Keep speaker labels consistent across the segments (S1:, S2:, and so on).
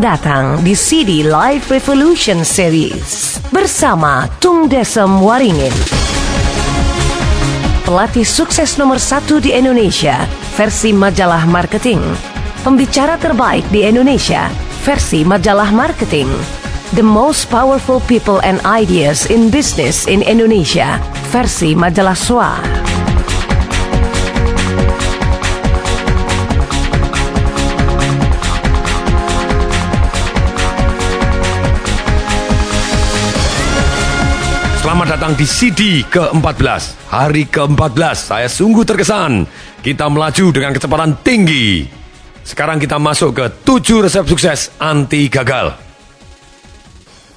S1: Datang di CD Live Revolution Series bersama Tung Desem Waringin. Pelatih sukses nomor satu di Indonesia versi majalah marketing. Pembicara terbaik di Indonesia versi majalah marketing. The most powerful people and ideas in business in Indonesia versi majalah SWA.
S2: Selamat datang di CD ke-14 Hari ke-14 Saya sungguh terkesan. Kita melaju dengan kecepatan tinggi. Sekarang kita masuk ke 7 resep sukses anti gagal.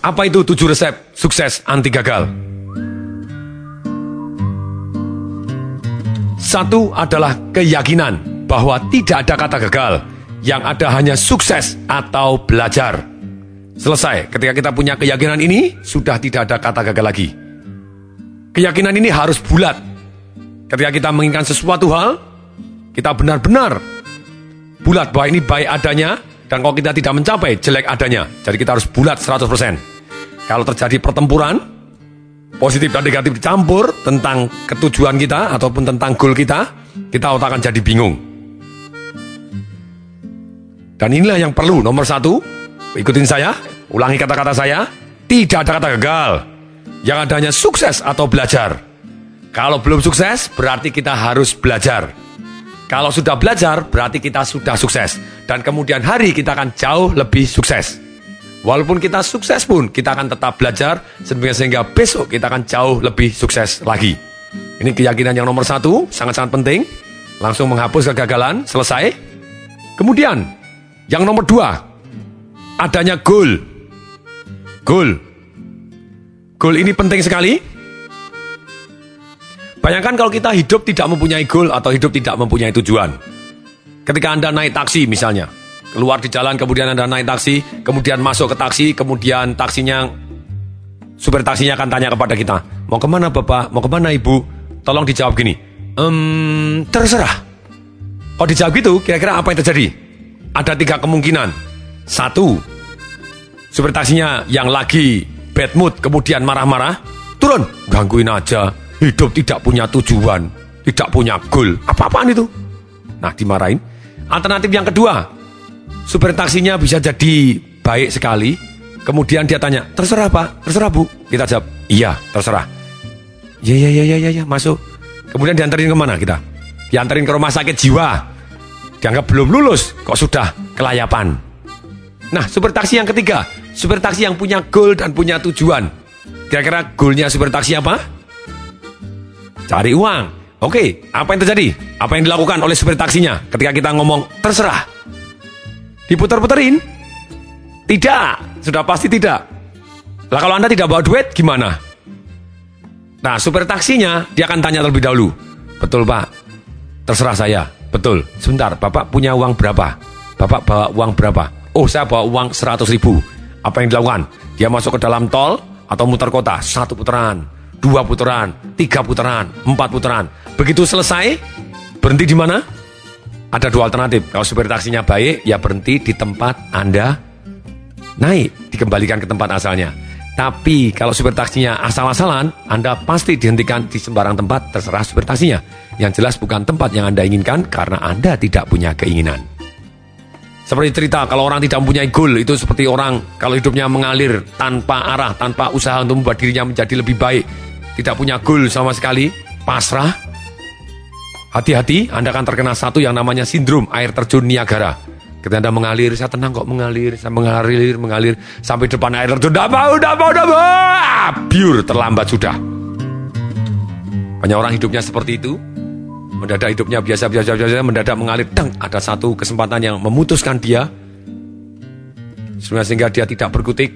S2: Apa itu 7 resep sukses anti gagal? Satu adalah keyakinan bahwa tidak ada kata gagal. Yang ada hanya sukses atau belajar Selesai. Ketika kita punya keyakinan ini, sudah tidak ada kata gagal lagi. Keyakinan ini harus bulat. Ketika kita menginginkan sesuatu hal, kita benar-benar bulat bahwa ini baik adanya, dan kalau kita tidak mencapai, jelek adanya. Jadi kita harus bulat 100%. Kalau terjadi pertempuran, positif dan negatif dicampur tentang ketujuan kita ataupun tentang goal kita, kita akan jadi bingung. Dan inilah yang perlu nomor satu, ikutin saya, ulangi kata-kata saya, tidak ada kata gagal. Yang adanya sukses atau belajar. Kalau belum sukses, berarti kita harus belajar. Kalau sudah belajar, berarti kita sudah sukses. Dan kemudian hari kita akan jauh lebih sukses. Walaupun kita sukses pun, kita akan tetap belajar sehingga, besok kita akan jauh lebih sukses lagi. Ini keyakinan yang nomor satu, sangat-sangat penting. Langsung menghapus kegagalan, selesai. Kemudian, yang nomor dua, adanya goal. Goal. Goal ini penting sekali. Bayangkan kalau kita hidup tidak mempunyai goal atau hidup tidak mempunyai tujuan. Ketika Anda naik taksi misalnya, keluar di jalan kemudian Anda naik taksi, kemudian masuk ke taksi, kemudian taksinya supir taksinya akan tanya kepada kita, "Mau ke mana Bapak? Mau ke mana Ibu?" Tolong dijawab gini, "Ehm, terserah." Kalau dijawab gitu, kira-kira apa yang terjadi? Ada tiga kemungkinan. Satu, supir taksinya yang lagi bad mood kemudian marah-marah, turun, gangguin aja. Hidup tidak punya tujuan, tidak punya goal. Apa-apaan itu? Nah, dimarahin. Alternatif yang kedua, supir taksinya bisa jadi baik sekali. Kemudian dia tanya, terserah pak, terserah bu. Kita jawab, iya terserah. Iya, iya, iya, iya, ya, masuk. Kemudian diantarin ke mana kita? Diantarin ke rumah sakit jiwa. Dianggap belum lulus, kok sudah kelayapan. Nah, supir taksi yang ketiga, supir taksi yang punya goal dan punya tujuan. Kira-kira goalnya supir taksi apa? Cari uang. Oke, apa yang terjadi? Apa yang dilakukan oleh supir taksinya ketika kita ngomong terserah? Diputar-puterin? Tidak, sudah pasti tidak. Lah kalau Anda tidak bawa duit, gimana? Nah, supir taksinya, dia akan tanya terlebih dahulu. Betul, Pak. Terserah saya. Betul. Sebentar, Bapak punya uang berapa? Bapak bawa uang berapa? Oh, saya bawa uang 100 ribu. Apa yang dilakukan? Dia masuk ke dalam tol atau muter kota. Satu putaran, dua putaran, tiga putaran, empat putaran. Begitu selesai, berhenti di mana? Ada dua alternatif. Kalau supir taksinya baik, ya berhenti di tempat Anda naik, dikembalikan ke tempat asalnya. Tapi kalau supir taksinya asal-asalan, Anda pasti dihentikan di sembarang tempat terserah supir taksinya. Yang jelas bukan tempat yang Anda inginkan karena Anda tidak punya keinginan. Seperti cerita kalau orang tidak mempunyai goal itu seperti orang kalau hidupnya mengalir tanpa arah, tanpa usaha untuk membuat dirinya menjadi lebih baik. Tidak punya goal sama sekali, pasrah. Hati-hati, Anda akan terkena satu yang namanya sindrom air terjun Niagara. Ketika Anda mengalir, saya tenang kok mengalir, saya mengalir, mengalir sampai depan air terjun. Udah mau, udah mau, udah mau. Biur terlambat sudah. Banyak orang hidupnya seperti itu. Mendadak hidupnya biasa-biasa biasa, mendadak mengalir. Dang, ada satu kesempatan yang memutuskan dia. Sehingga dia tidak berkutik.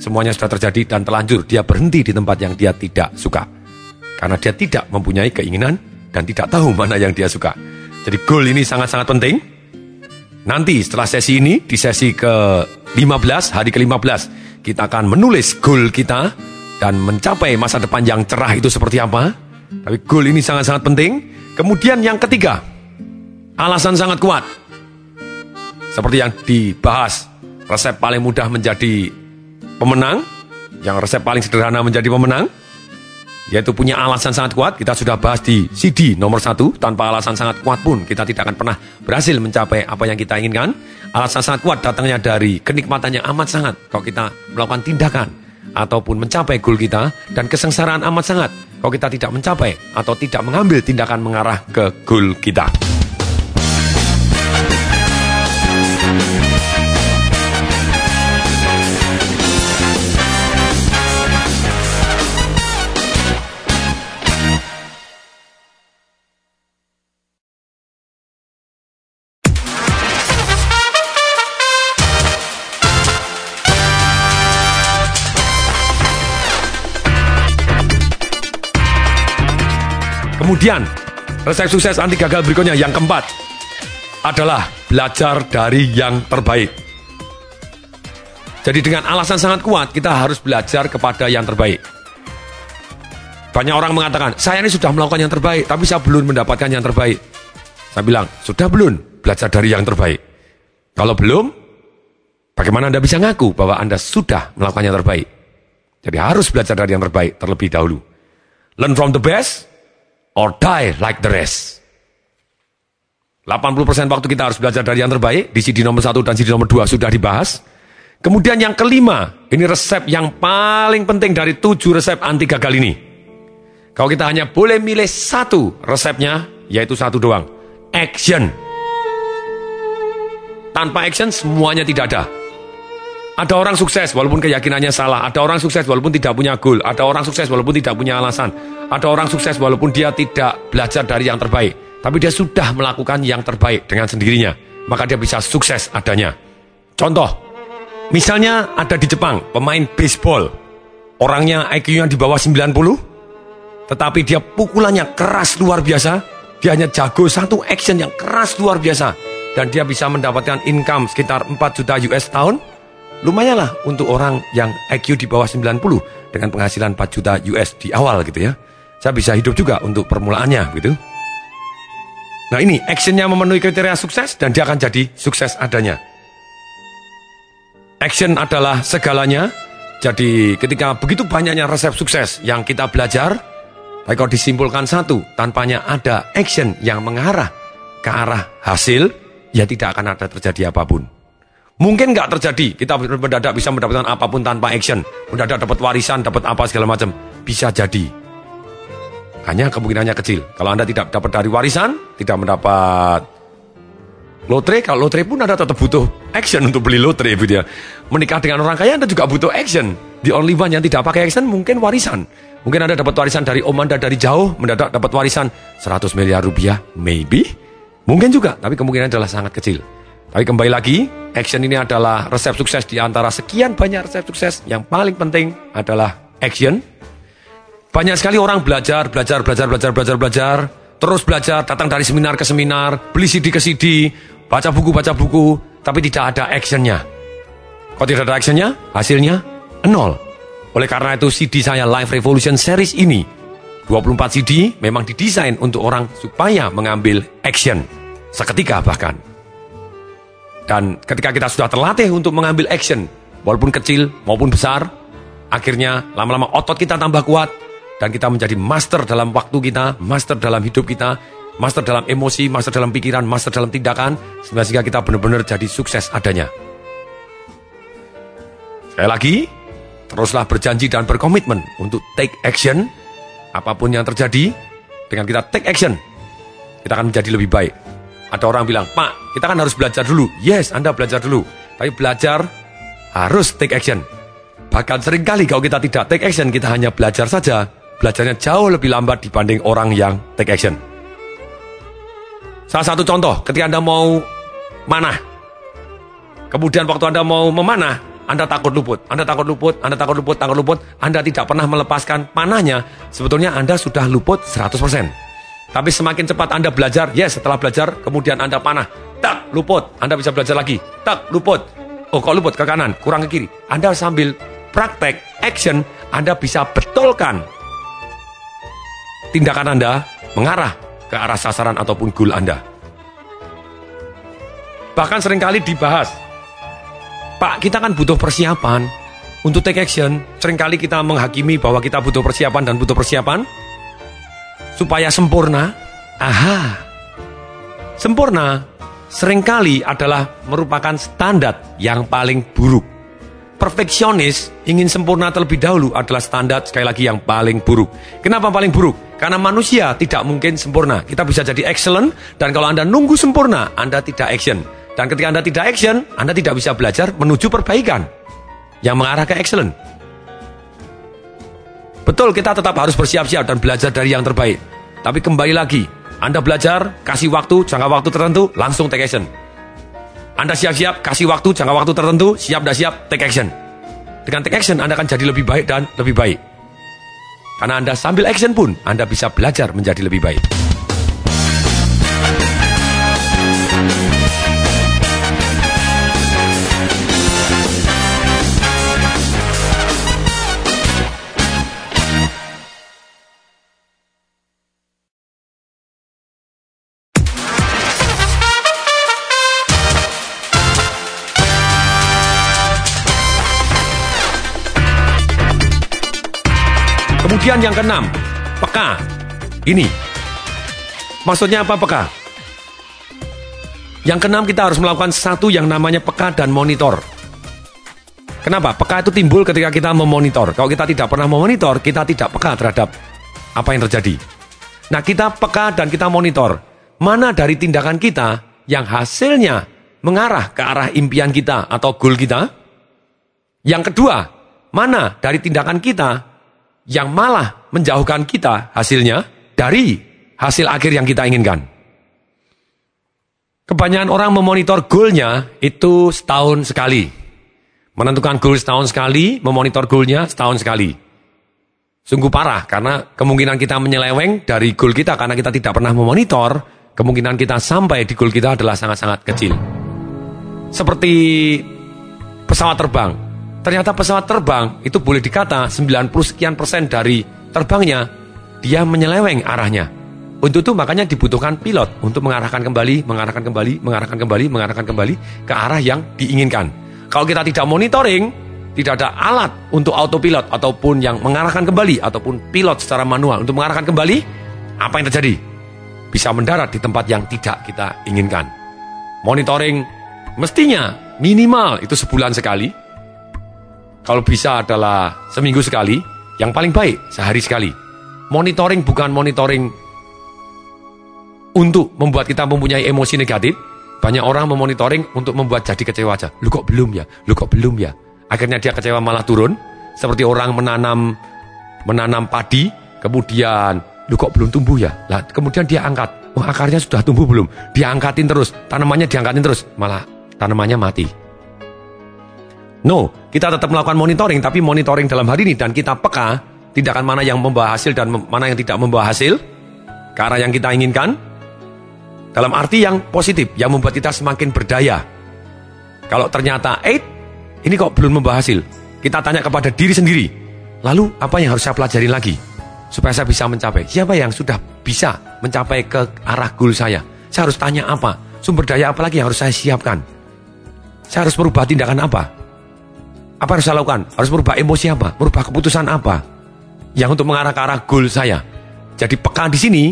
S2: Semuanya sudah terjadi dan terlanjur. Dia berhenti di tempat yang dia tidak suka. Karena dia tidak mempunyai keinginan dan tidak tahu mana yang dia suka. Jadi goal ini sangat-sangat penting. Nanti setelah sesi ini, di sesi ke-15, hari ke-15, kita akan menulis goal kita dan mencapai masa depan yang cerah itu seperti apa. Tapi goal ini sangat-sangat penting. Kemudian yang ketiga, alasan sangat kuat. Seperti yang dibahas resep paling mudah menjadi pemenang, yang resep paling sederhana menjadi pemenang, yaitu punya alasan sangat kuat. Kita sudah bahas di CD nomor satu. Tanpa alasan sangat kuat pun kita tidak akan pernah berhasil mencapai apa yang kita inginkan. Alasan sangat kuat datangnya dari kenikmatan yang amat sangat. Kalau kita melakukan tindakan ataupun mencapai goal kita dan kesengsaraan amat sangat. Kalau kita tidak mencapai atau tidak mengambil tindakan mengarah ke goal kita. Kemudian, resep sukses anti gagal berikutnya yang keempat adalah belajar dari yang terbaik. Jadi dengan alasan sangat kuat, kita harus belajar kepada yang terbaik. Banyak orang mengatakan, saya ini sudah melakukan yang terbaik, tapi saya belum mendapatkan yang terbaik. Saya bilang, sudah belum belajar dari yang terbaik? Kalau belum, bagaimana Anda bisa ngaku bahwa Anda sudah melakukan yang terbaik? Jadi harus belajar dari yang terbaik terlebih dahulu. Learn from the best, or die like the rest. 80% waktu kita harus belajar dari yang terbaik. Di CD nomor 1 dan CD nomor 2 sudah dibahas. Kemudian yang kelima, ini resep yang paling penting dari tujuh resep anti gagal ini. Kalau kita hanya boleh milih satu resepnya, yaitu satu doang. Action. Tanpa action semuanya tidak ada. Ada orang sukses walaupun keyakinannya salah. Ada orang sukses walaupun tidak punya goal. Ada orang sukses walaupun tidak punya alasan. Ada orang sukses walaupun dia tidak belajar dari yang terbaik. Tapi dia sudah melakukan yang terbaik dengan sendirinya. Maka dia bisa sukses adanya. Contoh, misalnya ada di Jepang pemain baseball. Orangnya IQ-nya di bawah 90. Tetapi dia pukulannya keras luar biasa. Dia hanya jago satu action yang keras luar biasa. Dan dia bisa mendapatkan income sekitar 4 juta US tahun lumayanlah untuk orang yang IQ di bawah 90 dengan penghasilan 4 juta US di awal gitu ya. Saya bisa hidup juga untuk permulaannya gitu. Nah ini actionnya memenuhi kriteria sukses dan dia akan jadi sukses adanya. Action adalah segalanya. Jadi ketika begitu banyaknya resep sukses yang kita belajar, baik kalau disimpulkan satu, tanpanya ada action yang mengarah ke arah hasil, ya tidak akan ada terjadi apa pun. Mungkin nggak terjadi, kita mendadak bisa mendapatkan apa pun tanpa action. Mendadak dapat warisan, dapat apa segala macam. Bisa jadi. Hanya kemungkinannya kecil. Kalau Anda tidak dapat dari warisan, tidak mendapat lotre, kalau lotre pun Anda tetap butuh action untuk beli lotre. Gitu ya. Menikah dengan orang kaya Anda juga butuh action. The only one yang tidak pakai action mungkin warisan. Mungkin Anda dapat warisan dari om Anda dari jauh, mendadak dapat warisan 100 miliar rupiah, maybe. Mungkin juga, tapi kemungkinan adalah sangat kecil. Tapi kembali lagi, action ini adalah resep sukses di antara sekian banyak resep sukses. Yang paling penting adalah action. Banyak sekali orang belajar, belajar, belajar, belajar, belajar, belajar. Terus belajar, datang dari seminar ke seminar, beli CD ke CD, baca buku, baca buku, tapi tidak ada actionnya. Kalau tidak ada actionnya, hasilnya nol. Oleh karena itu CD saya Live Revolution Series ini, 24 CD memang didesain untuk orang supaya mengambil action. Seketika bahkan. Dan ketika kita sudah terlatih untuk mengambil action, walaupun kecil maupun besar, akhirnya lama-lama otot kita tambah kuat, dan kita menjadi master dalam waktu kita, master dalam hidup kita, master dalam emosi, master dalam pikiran, master dalam tindakan, sehingga kita benar-benar jadi sukses adanya. Sekali lagi, teruslah berjanji dan berkomitmen untuk take action, apa pun yang terjadi, dengan kita take action, kita akan menjadi lebih baik. Ada orang bilang, Pak, kita kan harus belajar dulu. Yes, Anda belajar dulu. Tapi belajar harus take action. Bahkan sering kali kalau kita tidak take action, kita hanya belajar saja. Belajarnya jauh lebih lambat dibanding orang yang take action. Salah satu contoh, ketika Anda mau manah. Kemudian waktu Anda mau memanah, Anda takut luput. Anda takut luput, Anda takut luput, takut luput. Anda tidak pernah melepaskan panahnya. Sebetulnya Anda sudah luput 100%. Tapi semakin cepat Anda belajar, yes setelah belajar, kemudian Anda panah, tak luput, Anda bisa belajar lagi, tak luput. Oh kok luput ke kanan, kurang ke kiri. Anda sambil praktek, action, Anda bisa betulkan tindakan Anda mengarah ke arah sasaran ataupun goal Anda. Bahkan sering kali dibahas Pak, kita kan butuh persiapan untuk take action. Seringkali kita menghakimi bahwa kita butuh persiapan dan butuh persiapan supaya sempurna. Aha. Sempurna sering kali adalah merupakan standar yang paling buruk. Perfeksionis ingin sempurna terlebih dahulu adalah standar sekali lagi yang paling buruk. Kenapa paling buruk? Karena manusia tidak mungkin sempurna. Kita bisa jadi excellent dan kalau Anda nunggu sempurna, Anda tidak action. Dan ketika Anda tidak action, Anda tidak bisa belajar menuju perbaikan yang mengarah ke excellent. Betul, kita tetap harus bersiap-siap dan belajar dari yang terbaik. Tapi kembali lagi, Anda belajar, kasih waktu, jangka waktu tertentu, langsung take action. Anda siap-siap, kasih waktu, jangka waktu tertentu, siap dan siap, take action. Dengan take action, Anda akan jadi lebih baik dan lebih baik. Karena Anda sambil action pun, Anda bisa belajar menjadi lebih baik. Kemudian yang keenam, peka. Ini. Maksudnya apa peka? Yang keenam kita harus melakukan satu yang namanya peka dan monitor. Kenapa? Peka itu timbul ketika kita memonitor. Kalau kita tidak pernah memonitor, kita tidak peka terhadap apa yang terjadi. Nah, kita peka dan kita monitor. Mana dari tindakan kita yang hasilnya mengarah ke arah impian kita atau goal kita? Yang kedua, mana dari tindakan kita yang malah menjauhkan kita hasilnya dari hasil akhir yang kita inginkan. Kebanyakan orang memonitor goalnya itu setahun sekali. Menentukan goal setahun sekali, memonitor goalnya setahun sekali. Sungguh parah karena kemungkinan kita menyeleweng dari goal kita karena kita tidak pernah memonitor, kemungkinan kita sampai di goal kita adalah sangat-sangat kecil. Seperti pesawat terbang, Ternyata pesawat terbang itu boleh dikata 90 sekian persen dari terbangnya dia menyeleweng arahnya. Untuk itu makanya dibutuhkan pilot untuk mengarahkan kembali, mengarahkan kembali, mengarahkan kembali, mengarahkan kembali ke arah yang diinginkan. Kalau kita tidak monitoring, tidak ada alat untuk autopilot ataupun yang mengarahkan kembali ataupun pilot secara manual untuk mengarahkan kembali, apa yang terjadi? Bisa mendarat di tempat yang tidak kita inginkan. Monitoring mestinya minimal itu sebulan sekali, kalau bisa adalah seminggu sekali, yang paling baik sehari sekali. Monitoring bukan monitoring untuk membuat kita mempunyai emosi negatif. Banyak orang memonitoring untuk membuat jadi kecewa aja. Lu kok belum ya? Lu kok belum ya? Akhirnya dia kecewa malah turun. Seperti orang menanam menanam padi, kemudian lu kok belum tumbuh ya? Lah, kemudian dia angkat. Oh, akarnya sudah tumbuh belum? Dia angkatin terus, tanamannya diangkatin terus, malah tanamannya mati. No, kita tetap melakukan monitoring, tapi monitoring dalam hari ini dan kita peka tindakan mana yang membawa hasil dan mana yang tidak membawa hasil ke arah yang kita inginkan. Dalam arti yang positif, yang membuat kita semakin berdaya. Kalau ternyata, eh, ini kok belum membawa hasil. Kita tanya kepada diri sendiri. Lalu, apa yang harus saya pelajari lagi? Supaya saya bisa mencapai. Siapa yang sudah bisa mencapai ke arah goal saya? Saya harus tanya apa? Sumber daya apa lagi yang harus saya siapkan? Saya harus merubah tindakan apa? Apa harus saya lakukan? Harus merubah emosi apa? Merubah keputusan apa? Yang untuk mengarah ke arah goal saya. Jadi peka di sini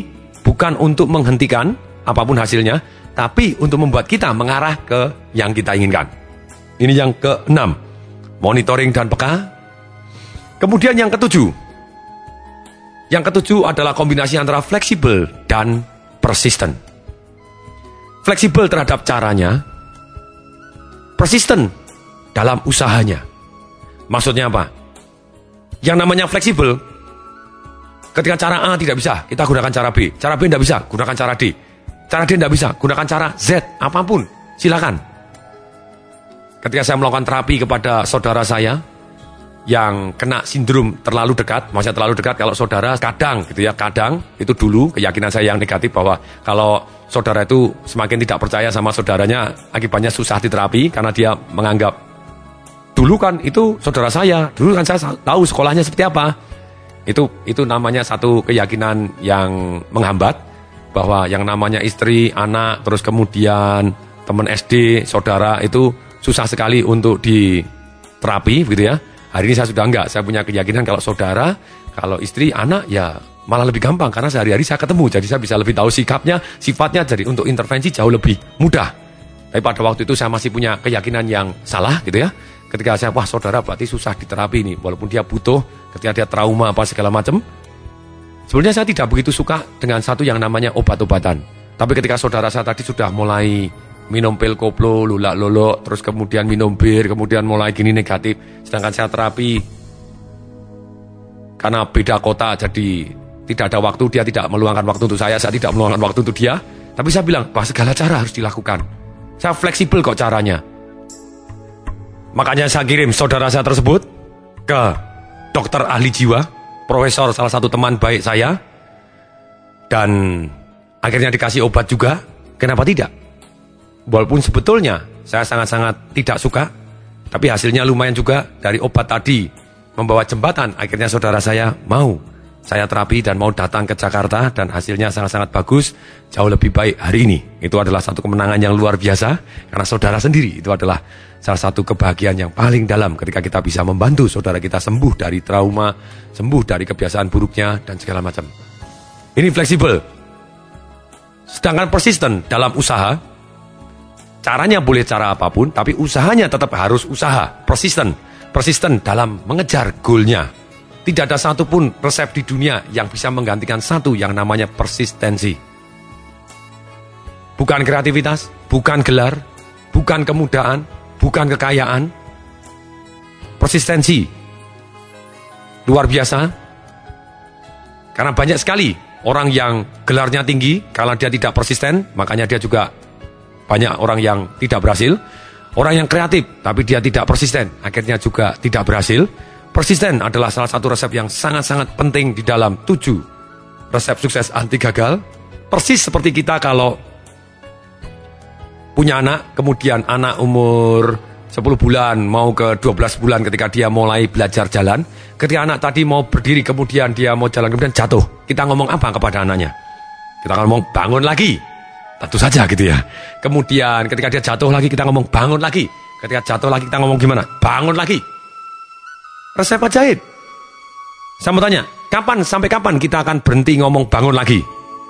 S2: bukan untuk menghentikan apa pun hasilnya, tapi untuk membuat kita mengarah ke yang kita inginkan. Ini yang keenam, monitoring dan peka. Kemudian yang ketujuh, yang ketujuh adalah kombinasi antara fleksibel dan persisten. Fleksibel terhadap caranya, persisten dalam usahanya. Maksudnya apa? Yang namanya fleksibel, ketika cara A tidak bisa, kita gunakan cara B. Cara B tidak bisa, gunakan cara D. Cara D tidak bisa, gunakan cara Z, apa pun, silakan. Ketika saya melakukan terapi kepada saudara saya, yang kena sindrom terlalu dekat, maksudnya terlalu dekat kalau saudara kadang gitu ya, kadang itu dulu keyakinan saya yang negatif bahwa kalau saudara itu semakin tidak percaya sama saudaranya, akibatnya susah diterapi karena dia menganggap dulu kan itu saudara saya, dulu kan saya tahu sekolahnya seperti apa. Itu itu namanya satu keyakinan yang menghambat bahwa yang namanya istri, anak, terus kemudian teman SD, saudara itu susah sekali untuk di terapi begitu ya. Hari ini saya sudah enggak, saya punya keyakinan kalau saudara, kalau istri, anak ya malah lebih gampang karena sehari-hari saya ketemu, jadi saya bisa lebih tahu sikapnya, sifatnya, jadi untuk intervensi jauh lebih mudah. Tapi pada waktu itu saya masih punya keyakinan yang salah gitu ya. Ketika saya, wah saudara berarti susah diterapi ini, walaupun dia butuh, ketika dia trauma apa segala macam. Sebenarnya saya tidak begitu suka dengan satu yang namanya obat-obatan. Tapi ketika saudara saya tadi sudah mulai minum pil koplo, lulak lolo, terus kemudian minum bir, kemudian mulai gini negatif. Sedangkan saya terapi karena beda kota jadi tidak ada waktu, dia tidak meluangkan waktu untuk saya, saya tidak meluangkan waktu untuk dia. Tapi saya bilang, bahwa segala cara harus dilakukan. Saya fleksibel kok caranya. Makanya saya kirim saudara saya tersebut ke dokter ahli jiwa, profesor salah satu teman baik saya, dan akhirnya dikasih obat juga. Kenapa tidak? Walaupun sebetulnya saya sangat-sangat tidak suka, tapi hasilnya lumayan juga dari obat tadi membawa jembatan. Akhirnya saudara saya mau saya terapi dan mau datang ke Jakarta dan hasilnya sangat-sangat bagus, jauh lebih baik hari ini. Itu adalah satu kemenangan yang luar biasa karena saudara sendiri itu adalah salah satu kebahagiaan yang paling dalam ketika kita bisa membantu saudara kita sembuh dari trauma, sembuh dari kebiasaan buruknya dan segala macam. Ini fleksibel. Sedangkan persisten dalam usaha, Caranya boleh cara apa pun, tapi usahanya tetap harus usaha, persisten. Persisten dalam mengejar goalnya. Tidak ada satupun resep di dunia yang bisa menggantikan satu yang namanya persistensi. Bukan kreativitas, bukan gelar, bukan kemudahan, bukan kekayaan. Persistensi. Luar biasa. Karena banyak sekali orang yang gelarnya tinggi, kalau dia tidak persisten, makanya dia juga banyak orang yang tidak berhasil. Orang yang kreatif tapi dia tidak persisten, akhirnya juga tidak berhasil. Persisten adalah salah satu resep yang sangat-sangat penting di dalam tujuh resep sukses anti gagal. Persis seperti kita kalau punya anak, kemudian anak umur 10 bulan mau ke 12 bulan ketika dia mulai belajar jalan. Ketika anak tadi mau berdiri kemudian dia mau jalan kemudian jatuh. Kita ngomong apa kepada anaknya? Kita ngomong bangun lagi. Tentu saja gitu ya. Kemudian ketika dia jatuh lagi kita ngomong bangun lagi. Ketika jatuh lagi kita ngomong gimana? Bangun lagi. Resep jahit. Saya mau tanya, kapan sampai kapan kita akan berhenti ngomong bangun lagi?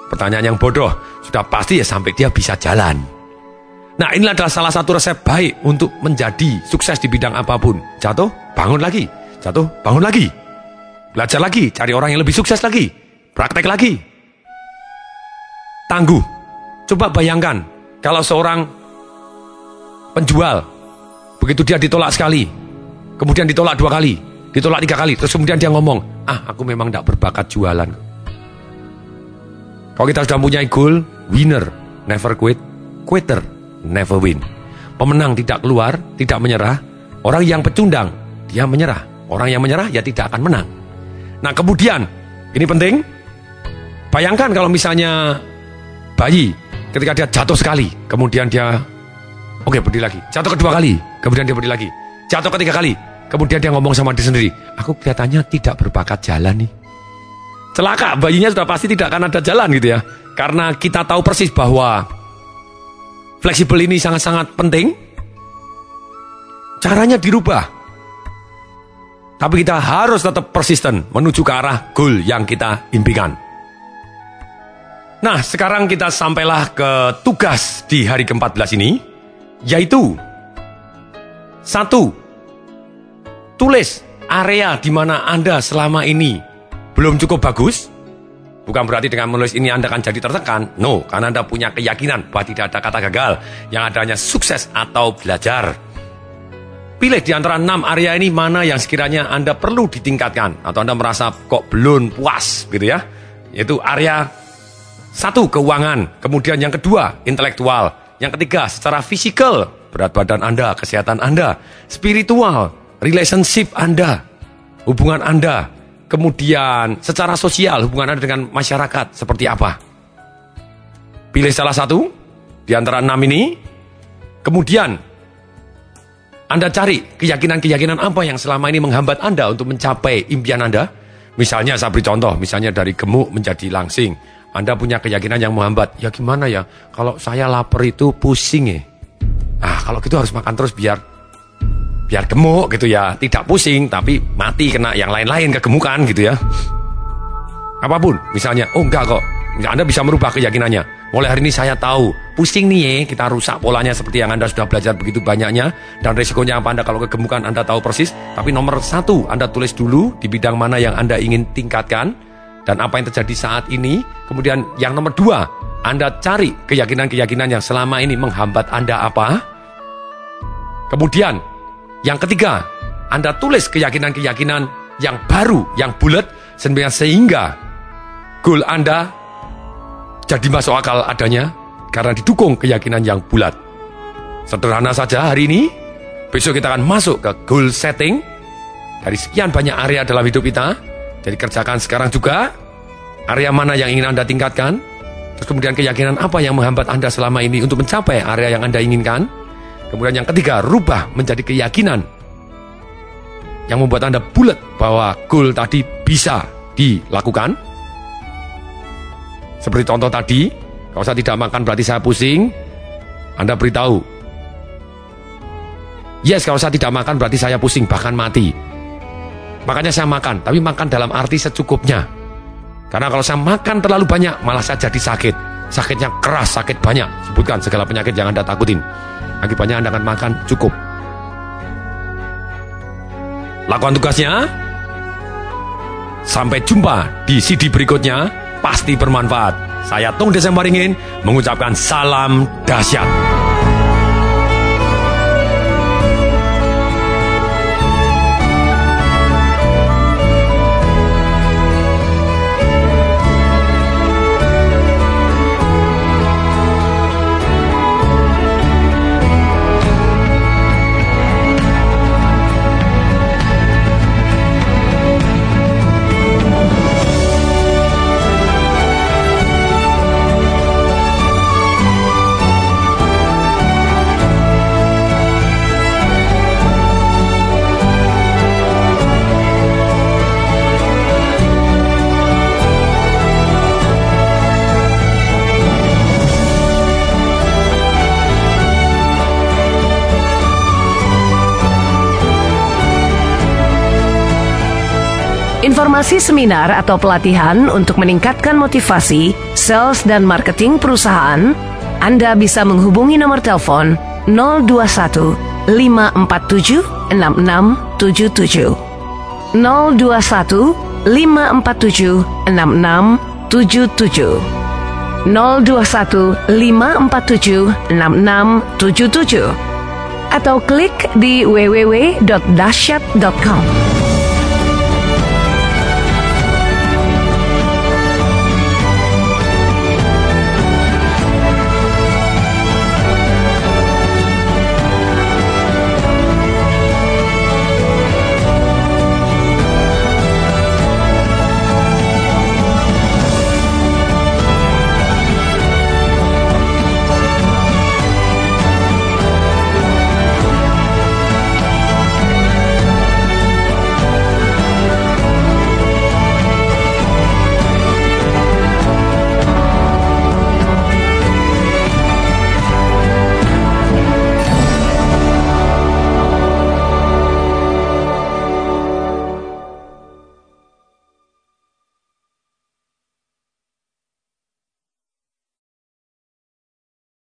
S2: Pertanyaan yang bodoh. Sudah pasti ya sampai dia bisa jalan. Nah inilah adalah salah satu resep baik untuk menjadi sukses di bidang apa pun. Jatuh, bangun lagi. Jatuh, bangun lagi. Belajar lagi, cari orang yang lebih sukses lagi. Praktek lagi. Tangguh, Coba bayangkan kalau seorang penjual begitu dia ditolak sekali, kemudian ditolak dua kali, ditolak tiga kali, terus kemudian dia ngomong, ah aku memang tidak berbakat jualan. Kalau kita sudah punya goal, winner never quit, quitter never win. Pemenang tidak keluar, tidak menyerah. Orang yang pecundang, dia menyerah. Orang yang menyerah, ya tidak akan menang. Nah kemudian, ini penting. Bayangkan kalau misalnya bayi Ketika dia jatuh sekali, kemudian dia oke okay, berdiri lagi. Jatuh kedua kali, kemudian dia berdiri lagi. Jatuh ketiga kali, kemudian dia ngomong sama diri sendiri, aku kelihatannya tidak berbakat jalan nih. Celaka, bayinya sudah pasti tidak akan ada jalan gitu ya. Karena kita tahu persis bahwa fleksibel ini sangat-sangat penting. Caranya dirubah. Tapi kita harus tetap persisten menuju ke arah goal yang kita impikan. Nah, sekarang kita sampailah ke tugas di hari ke-14 ini, yaitu satu, tulis area di mana Anda selama ini belum cukup bagus. Bukan berarti dengan menulis ini Anda akan jadi tertekan. No, karena Anda punya keyakinan bahwa tidak ada kata gagal. Yang adanya sukses atau belajar. Pilih di antara enam area ini mana yang sekiranya Anda perlu ditingkatkan. Atau Anda merasa kok belum puas gitu ya. Yaitu area satu, keuangan. Kemudian yang kedua, intelektual. Yang ketiga, secara fisikal. Berat badan Anda, kesehatan Anda. Spiritual, relationship Anda. Hubungan Anda. Kemudian secara sosial, hubungan Anda dengan masyarakat seperti apa. Pilih salah satu di antara enam ini. Kemudian Anda cari keyakinan-keyakinan apa yang selama ini menghambat Anda untuk mencapai impian Anda. Misalnya saya beri contoh, misalnya dari gemuk menjadi langsing anda punya keyakinan yang menghambat. Ya gimana ya? Kalau saya lapar itu pusing ya. Ah, kalau gitu harus makan terus biar biar gemuk gitu ya. Tidak pusing tapi mati kena yang lain-lain kegemukan gitu ya. Apa pun, misalnya, oh enggak kok. Anda bisa merubah keyakinannya. Mulai hari ini saya tahu, pusing nih ya, kita rusak polanya seperti yang Anda sudah belajar begitu banyaknya. Dan resikonya apa Anda kalau kegemukan Anda tahu persis. Tapi nomor satu, Anda tulis dulu di bidang mana yang Anda ingin tingkatkan. Dan apa yang terjadi saat ini. Kemudian yang nomor dua, Anda cari keyakinan-keyakinan yang selama ini menghambat Anda apa. Kemudian, yang ketiga, Anda tulis keyakinan-keyakinan yang baru, yang bulat, sehingga goal Anda jadi masuk akal adanya karena didukung keyakinan yang bulat. Sederhana saja hari ini, besok kita akan masuk ke goal setting dari sekian banyak area dalam hidup kita. Jadi kerjakan sekarang juga area mana yang ingin Anda tingkatkan, terus kemudian keyakinan apa yang menghambat Anda selama ini untuk mencapai area yang Anda inginkan. Kemudian yang ketiga, rubah menjadi keyakinan yang membuat Anda bulat bahwa goal tadi bisa dilakukan. Seperti contoh tadi, kalau saya tidak makan berarti saya pusing, Anda beritahu. Yes, kalau saya tidak makan berarti saya pusing, bahkan mati. Makanya saya makan, tapi makan dalam arti secukupnya. Karena kalau saya makan terlalu banyak, malah saya jadi sakit. Sakitnya keras, sakit banyak. Sebutkan segala penyakit yang Anda takutin. Akibatnya Anda akan makan cukup. Lakukan tugasnya. Sampai jumpa di CD berikutnya pasti bermanfaat. Saya Tung Desember ingin mengucapkan salam dahsyat.
S1: Informasi seminar atau pelatihan untuk meningkatkan motivasi, sales dan marketing perusahaan, Anda bisa menghubungi nomor telepon 021 547 6677. 021 547 6677. 021 547 6677 atau klik di www.dasyat.com.